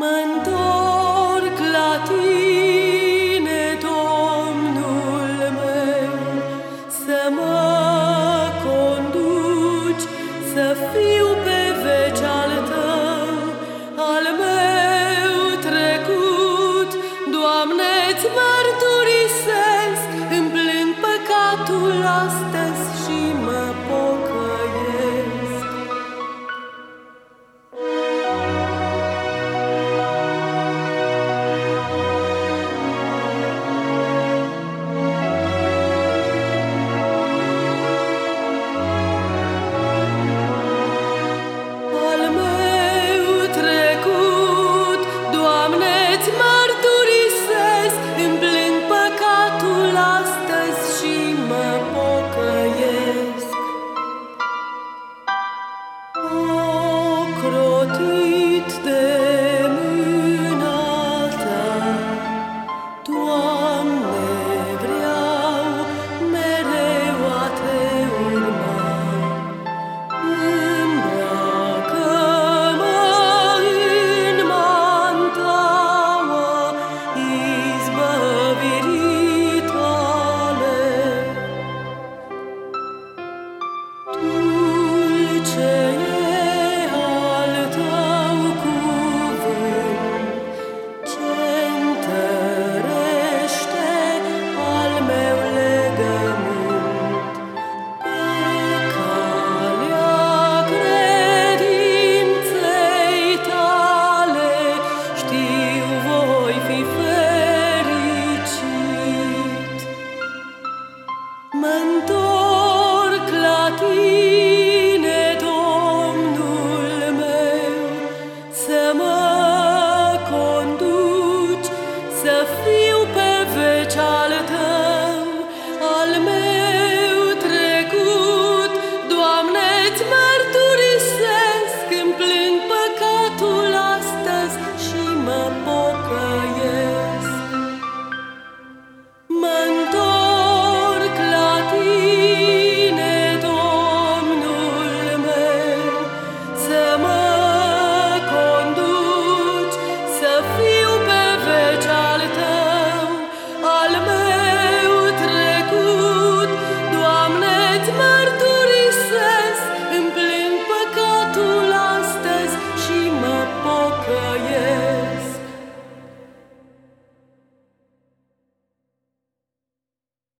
Mă-ntorc Ocrotit de 我们都。